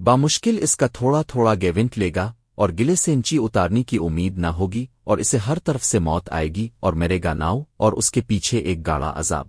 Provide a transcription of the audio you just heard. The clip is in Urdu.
بامشکل اس کا تھوڑا تھوڑا گیونٹ لے گا اور گلے سے انچی اتارنے کی امید نہ ہوگی اور اسے ہر طرف سے موت آئے گی اور مرے گا ناؤ اور اس کے پیچھے ایک گاڑا عذاب۔